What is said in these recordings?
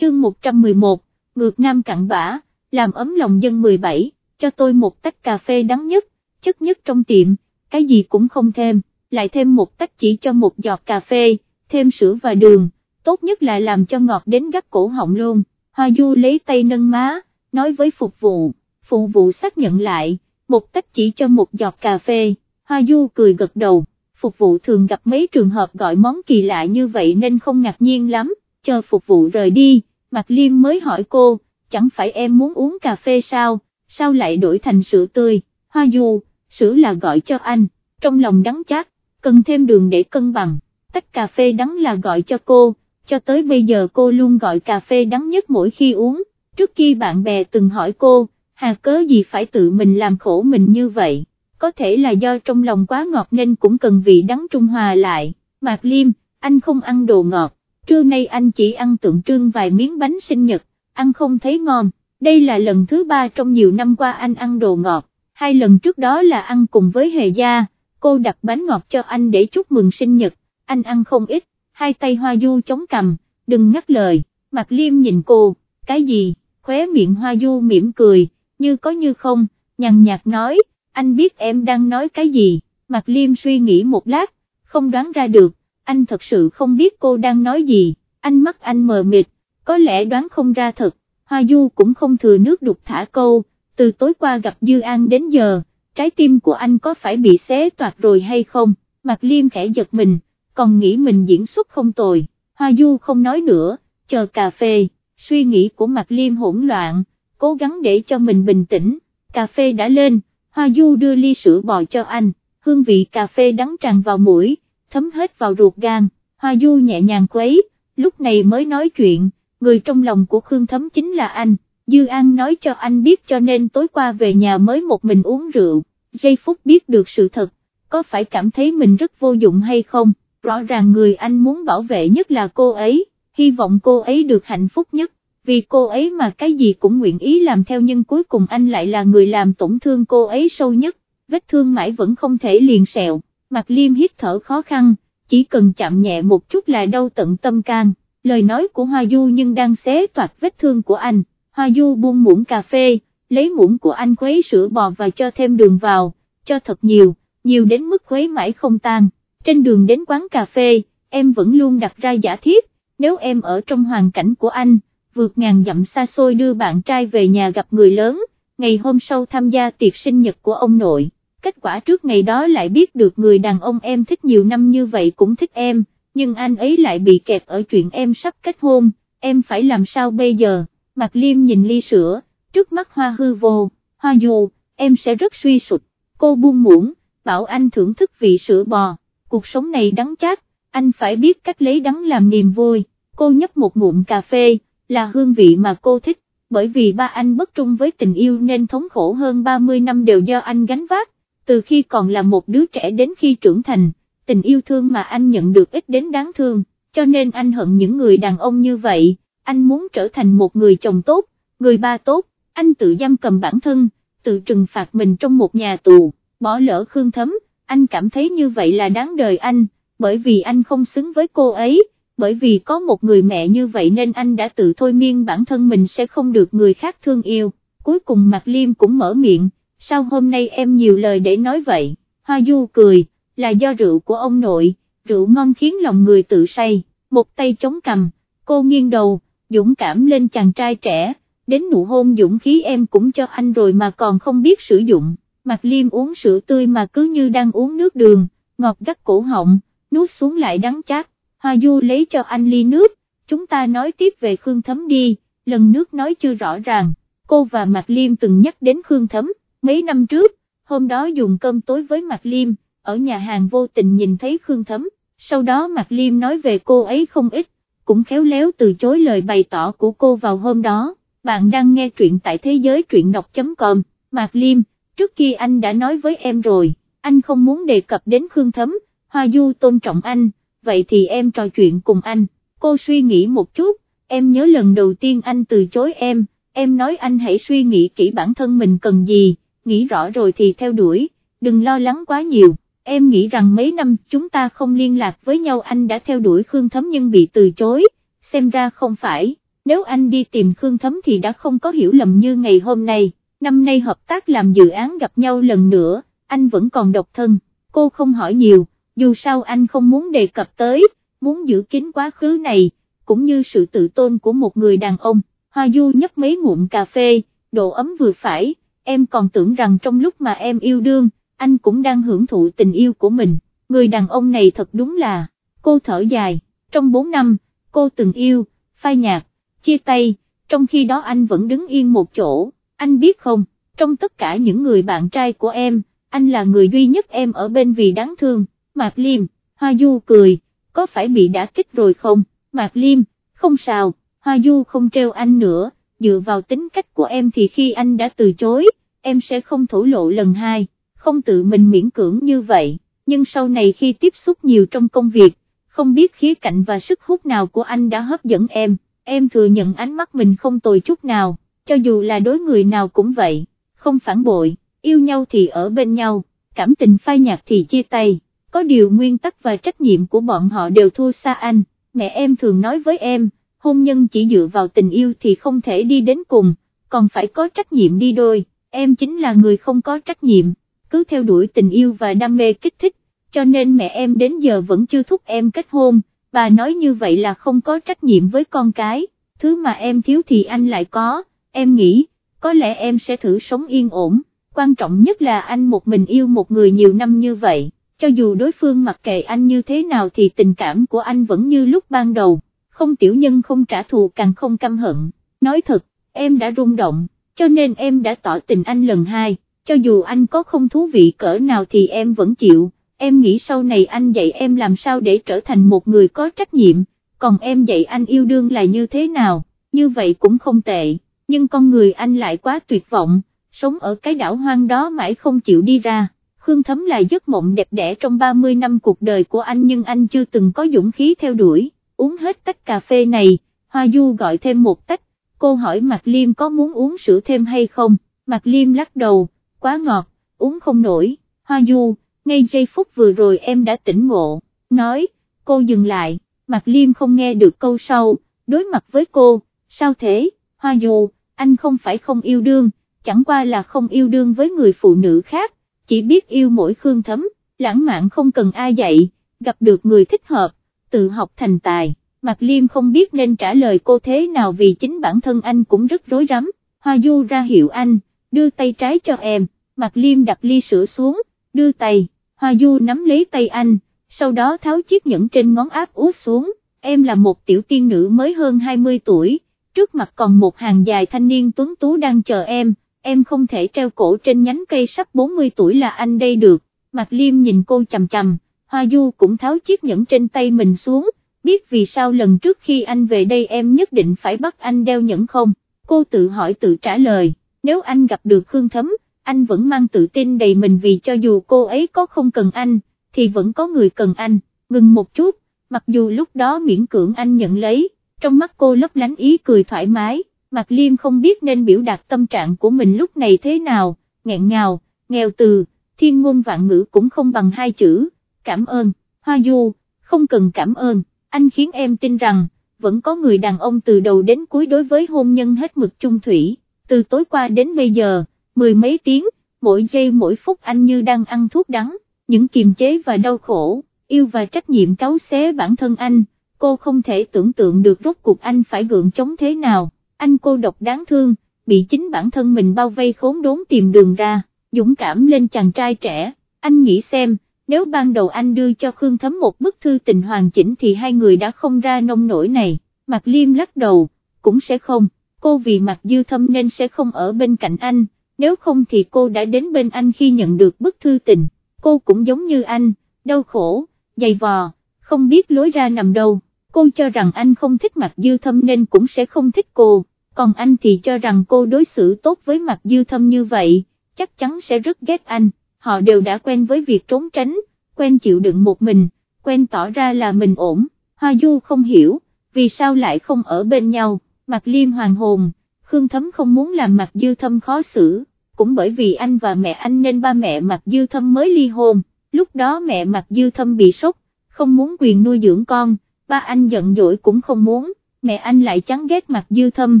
chương 111, ngược nam cặn bã, làm ấm lòng dân 17, cho tôi một tách cà phê đắng nhất, chất nhất trong tiệm, cái gì cũng không thêm, lại thêm một tách chỉ cho một giọt cà phê, thêm sữa và đường, tốt nhất là làm cho ngọt đến gắt cổ họng luôn, Hoa Du lấy tay nâng má, nói với phục vụ, phục vụ xác nhận lại, một tách chỉ cho một giọt cà phê, Hoa Du cười gật đầu, phục vụ thường gặp mấy trường hợp gọi món kỳ lạ như vậy nên không ngạc nhiên lắm, chờ phục vụ rời đi, Mạc Liêm mới hỏi cô, chẳng phải em muốn uống cà phê sao, sao lại đổi thành sữa tươi, Hoa Du, sữa là gọi cho anh, trong lòng đắng chát, cần thêm đường để cân bằng, tách cà phê đắng là gọi cho cô, cho tới bây giờ cô luôn gọi cà phê đắng nhất mỗi khi uống, trước khi bạn bè từng hỏi cô, hà cớ gì phải tự mình làm khổ mình như vậy, có thể là do trong lòng quá ngọt nên cũng cần vị đắng trung hòa lại, Mạc Liêm, anh không ăn đồ ngọt, trưa nay anh chỉ ăn tượng trưng vài miếng bánh sinh nhật, ăn không thấy ngon, đây là lần thứ ba trong nhiều năm qua anh ăn đồ ngọt, hai lần trước đó là ăn cùng với Hề Gia, cô đặt bánh ngọt cho anh để chúc mừng sinh nhật, anh ăn không ít, hai tay Hoa Du chống cầm, đừng ngắt lời, Mạc Liêm nhìn cô, cái gì, khóe miệng Hoa Du mỉm cười, như có như không, nhằn nhạt nói, anh biết em đang nói cái gì, Mạc Liêm suy nghĩ một lát, không đoán ra được, anh thật sự không biết cô đang nói gì, anh mắt anh mờ mịt, có lẽ đoán không ra thật, Hoa Du cũng không thừa nước đục thả câu, từ tối qua gặp Dư An đến giờ, trái tim của anh có phải bị xé toạc rồi hay không, Mạc Liêm khẽ giật mình, còn nghĩ mình diễn xuất không tồi, Hoa Du không nói nữa, chờ cà phê, suy nghĩ của Mạc Liêm hỗn loạn, cố gắng để cho mình bình tĩnh, cà phê đã lên, Hoa Du đưa ly sữa bò cho anh, hương vị cà phê đắng tràn vào mũi, thấm hết vào ruột gan, Hoa Du nhẹ nhàng quấy, lúc này mới nói chuyện, người trong lòng của Khương Thấm chính là anh, Dư An nói cho anh biết cho nên tối qua về nhà mới một mình uống rượu, giây phút biết được sự thật, có phải cảm thấy mình rất vô dụng hay không, rõ ràng người anh muốn bảo vệ nhất là cô ấy, hy vọng cô ấy được hạnh phúc nhất, vì cô ấy mà cái gì cũng nguyện ý làm theo nhưng cuối cùng anh lại là người làm tổn thương cô ấy sâu nhất, vết thương mãi vẫn không thể liền sẹo, mặt liêm hít thở khó khăn, chỉ cần chạm nhẹ một chút là đau tận tâm can, lời nói của Hoa Du nhưng đang xé toạc vết thương của anh, Hoa Du buông muỗng cà phê, lấy muỗng của anh khuấy sữa bò và cho thêm đường vào, cho thật nhiều, nhiều đến mức khuấy mãi không tan, trên đường đến quán cà phê, em vẫn luôn đặt ra giả thiết, nếu em ở trong hoàn cảnh của anh, vượt ngàn dặm xa xôi đưa bạn trai về nhà gặp người lớn, ngày hôm sau tham gia tiệc sinh nhật của ông nội, kết quả trước ngày đó lại biết được người đàn ông em thích nhiều năm như vậy cũng thích em, nhưng anh ấy lại bị kẹt ở chuyện em sắp kết hôn, em phải làm sao bây giờ, Mạc Liêm nhìn ly sữa, trước mắt hoa hư vô, hoa dù, em sẽ rất suy sụt, cô buông muỗng, bảo anh thưởng thức vị sữa bò, cuộc sống này đắng chát, anh phải biết cách lấy đắng làm niềm vui, cô nhấp một ngụm cà phê, là hương vị mà cô thích, bởi vì ba anh bất trung với tình yêu nên thống khổ hơn 30 năm đều do anh gánh vác, từ khi còn là một đứa trẻ đến khi trưởng thành, tình yêu thương mà anh nhận được ít đến đáng thương, cho nên anh hận những người đàn ông như vậy, anh muốn trở thành một người chồng tốt, người ba tốt, anh tự giam cầm bản thân, tự trừng phạt mình trong một nhà tù, bỏ lỡ Khương Thấm, anh cảm thấy như vậy là đáng đời anh, bởi vì anh không xứng với cô ấy, bởi vì có một người mẹ như vậy nên anh đã tự thôi miên bản thân mình sẽ không được người khác thương yêu, cuối cùng Mạc Liêm cũng mở miệng, sao hôm nay em nhiều lời để nói vậy, Hoa Du cười, là do rượu của ông nội, rượu ngon khiến lòng người tự say, một tay chống cầm, cô nghiêng đầu, dũng cảm lên chàng trai trẻ, đến nụ hôn dũng khí em cũng cho anh rồi mà còn không biết sử dụng, Mạc Liêm uống sữa tươi mà cứ như đang uống nước đường, ngọt gắt cổ họng, nuốt xuống lại đắng chát, Hoa Du lấy cho anh ly nước, chúng ta nói tiếp về Khương Thấm đi, lần nước nói chưa rõ ràng, cô và Mạc Liêm từng nhắc đến Khương Thấm, mấy năm trước, hôm đó dùng cơm tối với Mạc Liêm, ở nhà hàng vô tình nhìn thấy Khương Thấm, sau đó Mạc Liêm nói về cô ấy không ít, cũng khéo léo từ chối lời bày tỏ của cô vào hôm đó, bạn đang nghe truyện tại thế giới truyện đọc.com, Mạc Liêm, trước khi anh đã nói với em rồi, anh không muốn đề cập đến Khương Thấm, Hoa Du tôn trọng anh, vậy thì em trò chuyện cùng anh, cô suy nghĩ một chút, em nhớ lần đầu tiên anh từ chối em, em nói anh hãy suy nghĩ kỹ bản thân mình cần gì, nghĩ rõ rồi thì theo đuổi, đừng lo lắng quá nhiều. Em nghĩ rằng mấy năm chúng ta không liên lạc với nhau anh đã theo đuổi Khương Thấm nhưng bị từ chối, xem ra không phải, nếu anh đi tìm Khương Thấm thì đã không có hiểu lầm như ngày hôm nay, năm nay hợp tác làm dự án gặp nhau lần nữa, anh vẫn còn độc thân, cô không hỏi nhiều, dù sao anh không muốn đề cập tới, muốn giữ kín quá khứ này, cũng như sự tự tôn của một người đàn ông, Hoa Du nhấp mấy ngụm cà phê, độ ấm vừa phải, em còn tưởng rằng trong lúc mà em yêu đương, anh cũng đang hưởng thụ tình yêu của mình, người đàn ông này thật đúng là, cô thở dài, trong 4 năm, cô từng yêu, phai nhạt, chia tay, trong khi đó anh vẫn đứng yên một chỗ, anh biết không, trong tất cả những người bạn trai của em, anh là người duy nhất em ở bên vì đáng thương, Mạc Liêm, Hoa Du cười, có phải bị đã kích rồi không, Mạc Liêm, không sao, Hoa Du không treo anh nữa, dựa vào tính cách của em thì khi anh đã từ chối, em sẽ không thổ lộ lần hai, không tự mình miễn cưỡng như vậy, nhưng sau này khi tiếp xúc nhiều trong công việc, không biết khía cạnh và sức hút nào của anh đã hấp dẫn em, em thừa nhận ánh mắt mình không tồi chút nào, cho dù là đối người nào cũng vậy, không phản bội, yêu nhau thì ở bên nhau, cảm tình phai nhạt thì chia tay, có điều nguyên tắc và trách nhiệm của bọn họ đều thua xa anh, mẹ em thường nói với em, hôn nhân chỉ dựa vào tình yêu thì không thể đi đến cùng, còn phải có trách nhiệm đi đôi, em chính là người không có trách nhiệm, cứ theo đuổi tình yêu và đam mê kích thích, cho nên mẹ em đến giờ vẫn chưa thúc em kết hôn, bà nói như vậy là không có trách nhiệm với con cái, thứ mà em thiếu thì anh lại có, em nghĩ, có lẽ em sẽ thử sống yên ổn, quan trọng nhất là anh một mình yêu một người nhiều năm như vậy, cho dù đối phương mặc kệ anh như thế nào thì tình cảm của anh vẫn như lúc ban đầu, không tiểu nhân không trả thù càng không căm hận, nói thật, em đã rung động, cho nên em đã tỏ tình anh lần hai, cho dù anh có không thú vị cỡ nào thì em vẫn chịu. Em nghĩ sau này anh dạy em làm sao để trở thành một người có trách nhiệm, còn em dạy anh yêu đương là như thế nào, như vậy cũng không tệ, nhưng con người anh lại quá tuyệt vọng, sống ở cái đảo hoang đó mãi không chịu đi ra. Khương Thấm là giấc mộng đẹp đẽ trong 30 năm cuộc đời của anh nhưng anh chưa từng có dũng khí theo đuổi, uống hết tách cà phê này, Hoa Du gọi thêm một tách, cô hỏi Mạc Liêm có muốn uống sữa thêm hay không, Mạc Liêm lắc đầu, quá ngọt, uống không nổi, Hoa Du, ngay giây phút vừa rồi em đã tỉnh ngộ, nói, cô dừng lại, Mạc Liêm không nghe được câu sau, đối mặt với cô, sao thế, Hoa Du, anh không phải không yêu đương, chẳng qua là không yêu đương với người phụ nữ khác, chỉ biết yêu mỗi khương thấm, lãng mạn không cần ai dạy, gặp được người thích hợp, tự học thành tài, Mạc Liêm không biết nên trả lời cô thế nào vì chính bản thân anh cũng rất rối rắm, Hoa Du ra hiệu anh, đưa tay trái cho em, Mạc Liêm đặt ly sữa xuống, đưa tay. Hoa Du nắm lấy tay anh, sau đó tháo chiếc nhẫn trên ngón áp út xuống, em là một tiểu tiên nữ mới hơn 20 tuổi, trước mặt còn một hàng dài thanh niên tuấn tú đang chờ em, em không thể treo cổ trên nhánh cây sắp 40 tuổi là anh đây được, Mạc Liêm nhìn cô chầm chầm, Hoa Du cũng tháo chiếc nhẫn trên tay mình xuống, biết vì sao lần trước khi anh về đây em nhất định phải bắt anh đeo nhẫn không, cô tự hỏi tự trả lời, nếu anh gặp được Khương Thấm, anh vẫn mang tự tin đầy mình vì cho dù cô ấy có không cần anh, thì vẫn có người cần anh, ngừng một chút, mặc dù lúc đó miễn cưỡng anh nhận lấy, trong mắt cô lấp lánh ý cười thoải mái, Mạc Liêm không biết nên biểu đạt tâm trạng của mình lúc này thế nào, nghẹn ngào, nghèo từ, thiên ngôn vạn ngữ cũng không bằng hai chữ, cảm ơn, Hoa Du, không cần cảm ơn, anh khiến em tin rằng, vẫn có người đàn ông từ đầu đến cuối đối với hôn nhân hết mực chung thủy, từ tối qua đến bây giờ mười mấy tiếng, mỗi giây mỗi phút anh như đang ăn thuốc đắng, những kiềm chế và đau khổ, yêu và trách nhiệm cáu xé bản thân anh, cô không thể tưởng tượng được rốt cuộc anh phải gượng chống thế nào, anh cô độc đáng thương, bị chính bản thân mình bao vây khốn đốn tìm đường ra, dũng cảm lên chàng trai trẻ, anh nghĩ xem, nếu ban đầu anh đưa cho Khương Thấm một bức thư tình hoàn chỉnh thì hai người đã không ra nông nổi này, Mạc Liêm lắc đầu, cũng sẽ không, cô vì Mạc Dư Thâm nên sẽ không ở bên cạnh anh. Nếu không thì cô đã đến bên anh khi nhận được bức thư tình, cô cũng giống như anh, đau khổ, dày vò, không biết lối ra nằm đâu, cô cho rằng anh không thích Mạc dư thâm nên cũng sẽ không thích cô, còn anh thì cho rằng cô đối xử tốt với Mạc dư thâm như vậy, chắc chắn sẽ rất ghét anh, họ đều đã quen với việc trốn tránh, quen chịu đựng một mình, quen tỏ ra là mình ổn, Hoa Du không hiểu, vì sao lại không ở bên nhau, Mạc liêm hoàng hồn Khương Thấm không muốn làm Mạc Dư Thâm khó xử, cũng bởi vì anh và mẹ anh nên ba mẹ Mạc Dư Thâm mới ly hôn, lúc đó mẹ Mạc Dư Thâm bị sốc, không muốn quyền nuôi dưỡng con, ba anh giận dỗi cũng không muốn, mẹ anh lại chán ghét Mạc dư thâm,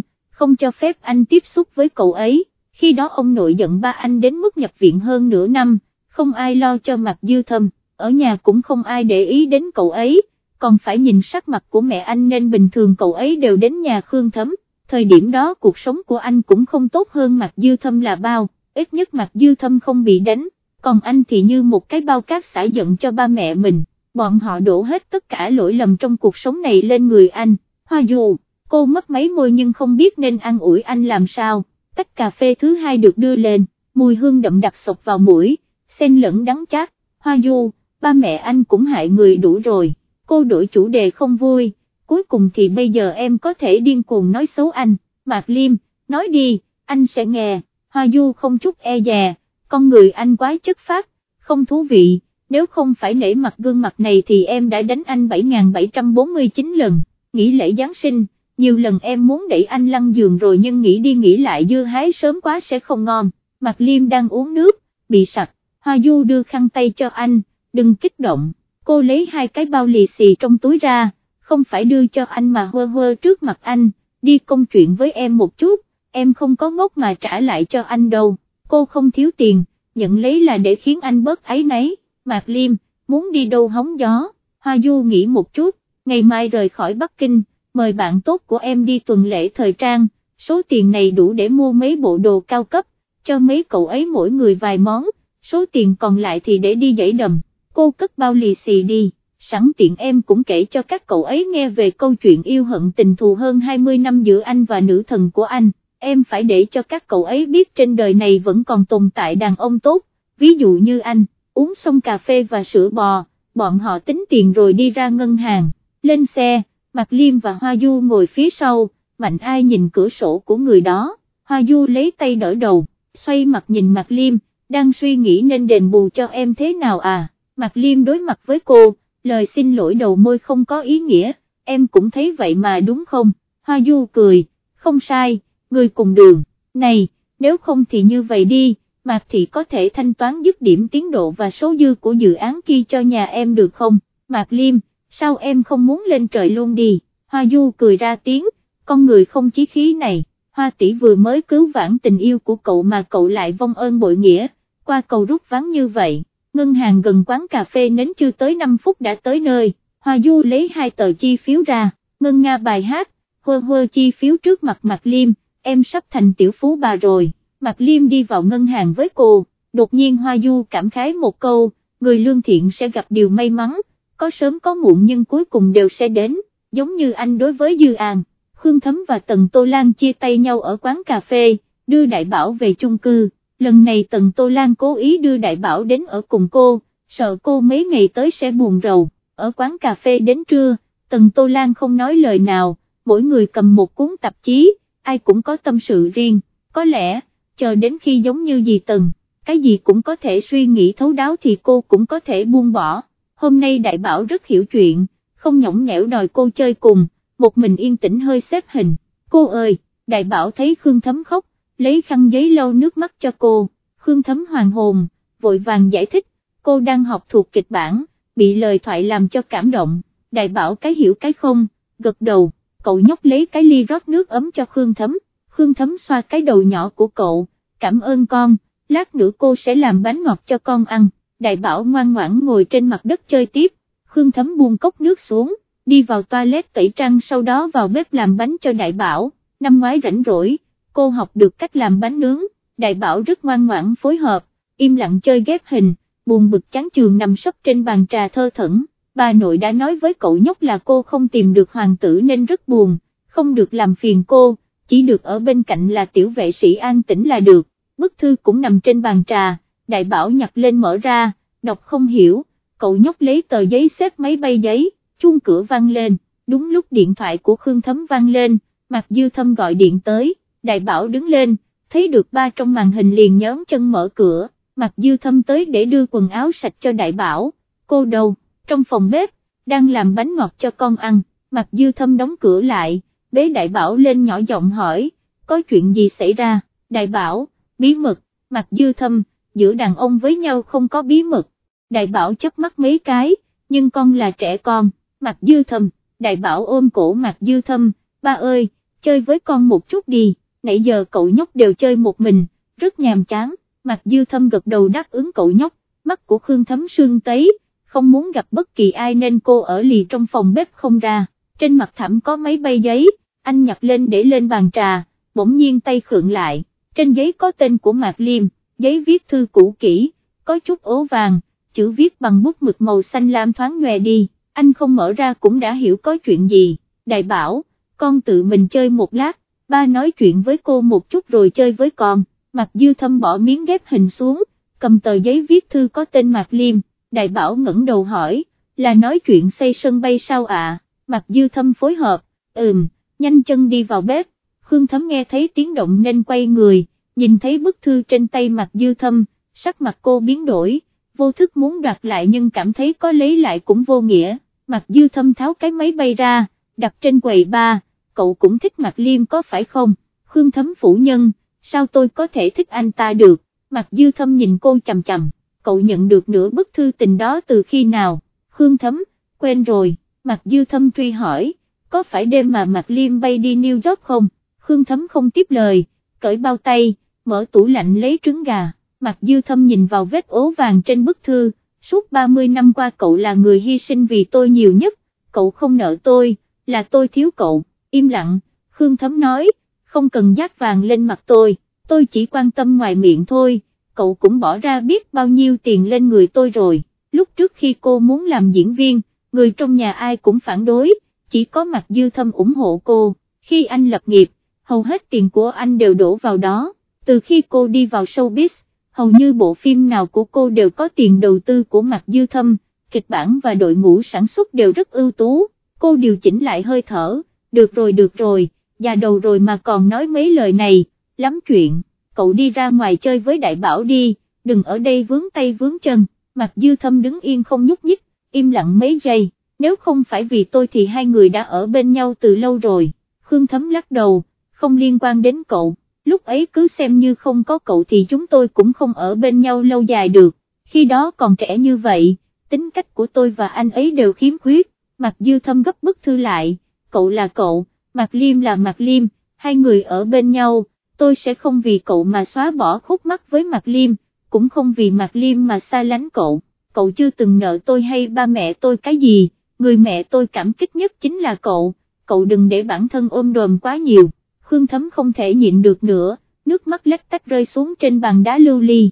không cho phép anh tiếp xúc với cậu ấy, khi đó ông nội giận ba anh đến mức nhập viện hơn nửa năm, không ai lo cho mặt dư thâm, ở nhà cũng không ai để ý đến cậu ấy, còn phải nhìn sắc mặt của mẹ anh nên bình thường cậu ấy đều đến nhà Khương Thấm, thời điểm đó cuộc sống của anh cũng không tốt hơn mặt dư thâm là bao, ít nhất mặt dư thâm không bị đánh, còn anh thì như một cái bao cát xả giận cho ba mẹ mình, bọn họ đổ hết tất cả lỗi lầm trong cuộc sống này lên người anh, hoa dù, cô mất mấy môi nhưng không biết nên ăn ủi anh làm sao, tách cà phê thứ hai được đưa lên, mùi hương đậm đặc sộc vào mũi, xen lẫn đắng chát, hoa du, ba mẹ anh cũng hại người đủ rồi, cô đổi chủ đề không vui, cuối cùng thì bây giờ em có thể điên cuồng nói xấu anh, Mạc Liêm, nói đi, anh sẽ nghe, hoa du không chút e dè, con người anh quá chất phát, không thú vị, nếu không phải nể mặt gương mặt này thì em đã đánh anh 7.749 lần, nghỉ lễ Giáng sinh, nhiều lần em muốn đẩy anh lăn giường rồi nhưng nghĩ đi nghĩ lại dưa hái sớm quá sẽ không ngon, Mạc Liêm đang uống nước, bị sặc, Hoa Du đưa khăn tay cho anh, đừng kích động, cô lấy hai cái bao lì xì trong túi ra, không phải đưa cho anh mà hơ hơ trước mặt anh, đi công chuyện với em một chút, em không có ngốc mà trả lại cho anh đâu, cô không thiếu tiền, nhận lấy là để khiến anh bớt ấy nấy, Mạc Liêm, muốn đi đâu hóng gió, Hoa Du nghĩ một chút, ngày mai rời khỏi Bắc Kinh, mời bạn tốt của em đi tuần lễ thời trang, số tiền này đủ để mua mấy bộ đồ cao cấp, cho mấy cậu ấy mỗi người vài món, số tiền còn lại thì để đi dãy đầm, cô cất bao lì xì đi, sẵn tiện em cũng kể cho các cậu ấy nghe về câu chuyện yêu hận tình thù hơn 20 năm giữa anh và nữ thần của anh, em phải để cho các cậu ấy biết trên đời này vẫn còn tồn tại đàn ông tốt, ví dụ như anh, uống xong cà phê và sữa bò, bọn họ tính tiền rồi đi ra ngân hàng, lên xe, Mạc Liêm và Hoa Du ngồi phía sau, Mạnh ai nhìn cửa sổ của người đó, Hoa Du lấy tay đỡ đầu, xoay mặt nhìn Mạc Liêm, đang suy nghĩ nên đền bù cho em thế nào à, Mạc Liêm đối mặt với cô, lời xin lỗi đầu môi không có ý nghĩa, em cũng thấy vậy mà đúng không, Hoa Du cười, không sai, người cùng đường, này, nếu không thì như vậy đi, Mạc Thị có thể thanh toán dứt điểm tiến độ và số dư của dự án kia cho nhà em được không, Mạc Liêm, sao em không muốn lên trời luôn đi, Hoa Du cười ra tiếng, con người không chí khí này, Hoa tỷ vừa mới cứu vãn tình yêu của cậu mà cậu lại vong ơn bội nghĩa, qua cầu rút vắng như vậy, ngân hàng gần quán cà phê nến chưa tới 5 phút đã tới nơi, Hoa Du lấy hai tờ chi phiếu ra, ngân nga bài hát, hơ hơ chi phiếu trước mặt mặt Liêm, em sắp thành tiểu phú bà rồi, Mạc Liêm đi vào ngân hàng với cô, đột nhiên Hoa Du cảm khái một câu, người lương thiện sẽ gặp điều may mắn, có sớm có muộn nhưng cuối cùng đều sẽ đến, giống như anh đối với Dư An, Khương Thấm và Tần Tô Lan chia tay nhau ở quán cà phê, đưa Đại Bảo về chung cư, lần này Tần Tô Lan cố ý đưa Đại Bảo đến ở cùng cô, sợ cô mấy ngày tới sẽ buồn rầu, ở quán cà phê đến trưa, Tần Tô Lan không nói lời nào, mỗi người cầm một cuốn tạp chí, ai cũng có tâm sự riêng, có lẽ, chờ đến khi giống như dì Tần, cái gì cũng có thể suy nghĩ thấu đáo thì cô cũng có thể buông bỏ hôm nay đại bảo rất hiểu chuyện, không nhõng nhẽo đòi cô chơi cùng, một mình yên tĩnh hơi xếp hình, cô ơi, đại bảo thấy Khương Thấm khóc, lấy khăn giấy lau nước mắt cho cô, Khương Thấm hoàng hồn, vội vàng giải thích, cô đang học thuộc kịch bản, bị lời thoại làm cho cảm động, đại bảo cái hiểu cái không, gật đầu, cậu nhóc lấy cái ly rót nước ấm cho Khương Thấm, Khương Thấm xoa cái đầu nhỏ của cậu, cảm ơn con, lát nữa cô sẽ làm bánh ngọt cho con ăn đại bảo ngoan ngoãn ngồi trên mặt đất chơi tiếp, Khương Thấm buông cốc nước xuống, đi vào toilet tẩy trang sau đó vào bếp làm bánh cho đại bảo, năm ngoái rảnh rỗi, cô học được cách làm bánh nướng, đại bảo rất ngoan ngoãn phối hợp, im lặng chơi ghép hình, buồn bực chán trường nằm sấp trên bàn trà thơ thẩn, bà nội đã nói với cậu nhóc là cô không tìm được hoàng tử nên rất buồn, không được làm phiền cô, chỉ được ở bên cạnh là tiểu vệ sĩ an tĩnh là được, bức thư cũng nằm trên bàn trà đại bảo nhặt lên mở ra, đọc không hiểu, cậu nhóc lấy tờ giấy xếp mấy bay giấy, chuông cửa vang lên, đúng lúc điện thoại của Khương Thấm vang lên, Mạc Dư Thâm gọi điện tới, đại bảo đứng lên, thấy được ba trong màn hình liền nhóm chân mở cửa, Mạc Dư Thâm tới để đưa quần áo sạch cho đại bảo, cô đầu, trong phòng bếp, đang làm bánh ngọt cho con ăn, Mạc Dư Thâm đóng cửa lại, bế đại bảo lên nhỏ giọng hỏi, có chuyện gì xảy ra, đại bảo, bí mật, Mạc Dư Thâm, giữa đàn ông với nhau không có bí mật, đại bảo chấp mắt mấy cái, nhưng con là trẻ con, mặt dư thâm, đại bảo ôm cổ mặt dư thâm, ba ơi, chơi với con một chút đi, nãy giờ cậu nhóc đều chơi một mình, rất nhàm chán, mặt dư thâm gật đầu đáp ứng cậu nhóc, mắt của Khương Thấm sương tấy, không muốn gặp bất kỳ ai nên cô ở lì trong phòng bếp không ra, trên mặt thảm có mấy bay giấy, anh nhặt lên để lên bàn trà, bỗng nhiên tay khượng lại, trên giấy có tên của Mạc Liêm, giấy viết thư cũ kỹ, có chút ố vàng, chữ viết bằng bút mực màu xanh lam thoáng nhòe đi, anh không mở ra cũng đã hiểu có chuyện gì, đại bảo, con tự mình chơi một lát, ba nói chuyện với cô một chút rồi chơi với con, mặt Dư Thâm bỏ miếng ghép hình xuống, cầm tờ giấy viết thư có tên Mạc Liêm, đại bảo ngẩng đầu hỏi, là nói chuyện xây sân bay sao ạ, à? Mạc Dư Thâm phối hợp, ừm, nhanh chân đi vào bếp, Khương Thấm nghe thấy tiếng động nên quay người, nhìn thấy bức thư trên tay mặt Dư Thâm, sắc mặt cô biến đổi, vô thức muốn đoạt lại nhưng cảm thấy có lấy lại cũng vô nghĩa, mặt Dư Thâm tháo cái máy bay ra, đặt trên quầy ba, cậu cũng thích mặt Liêm có phải không, Khương Thấm phủ nhân, sao tôi có thể thích anh ta được, mặt Dư Thâm nhìn cô chầm chầm, cậu nhận được nửa bức thư tình đó từ khi nào, Khương Thấm, quên rồi, mặt Dư Thâm truy hỏi, có phải đêm mà mặt Liêm bay đi New York không, Khương Thấm không tiếp lời, cởi bao tay, mở tủ lạnh lấy trứng gà, mặt Dư Thâm nhìn vào vết ố vàng trên bức thư, suốt 30 năm qua cậu là người hy sinh vì tôi nhiều nhất, cậu không nợ tôi, là tôi thiếu cậu, im lặng, Khương Thấm nói, không cần dát vàng lên mặt tôi, tôi chỉ quan tâm ngoài miệng thôi, cậu cũng bỏ ra biết bao nhiêu tiền lên người tôi rồi, lúc trước khi cô muốn làm diễn viên, người trong nhà ai cũng phản đối, chỉ có mặt dư thâm ủng hộ cô, khi anh lập nghiệp, hầu hết tiền của anh đều đổ vào đó, từ khi cô đi vào showbiz, hầu như bộ phim nào của cô đều có tiền đầu tư của Mạc dư thâm, kịch bản và đội ngũ sản xuất đều rất ưu tú, cô điều chỉnh lại hơi thở, được rồi được rồi, già đầu rồi mà còn nói mấy lời này, lắm chuyện, cậu đi ra ngoài chơi với đại bảo đi, đừng ở đây vướng tay vướng chân, Mạc dư thâm đứng yên không nhúc nhích, im lặng mấy giây, nếu không phải vì tôi thì hai người đã ở bên nhau từ lâu rồi, Khương Thấm lắc đầu, không liên quan đến cậu, lúc ấy cứ xem như không có cậu thì chúng tôi cũng không ở bên nhau lâu dài được, khi đó còn trẻ như vậy, tính cách của tôi và anh ấy đều khiếm khuyết, Mạc dư thâm gấp bức thư lại, cậu là cậu, Mạc Liêm là Mạc Liêm, hai người ở bên nhau, tôi sẽ không vì cậu mà xóa bỏ khúc mắc với Mạc Liêm, cũng không vì Mạc Liêm mà xa lánh cậu, cậu chưa từng nợ tôi hay ba mẹ tôi cái gì, người mẹ tôi cảm kích nhất chính là cậu, cậu đừng để bản thân ôm đồm quá nhiều, Khương Thấm không thể nhịn được nữa, nước mắt lách tách rơi xuống trên bàn đá lưu ly.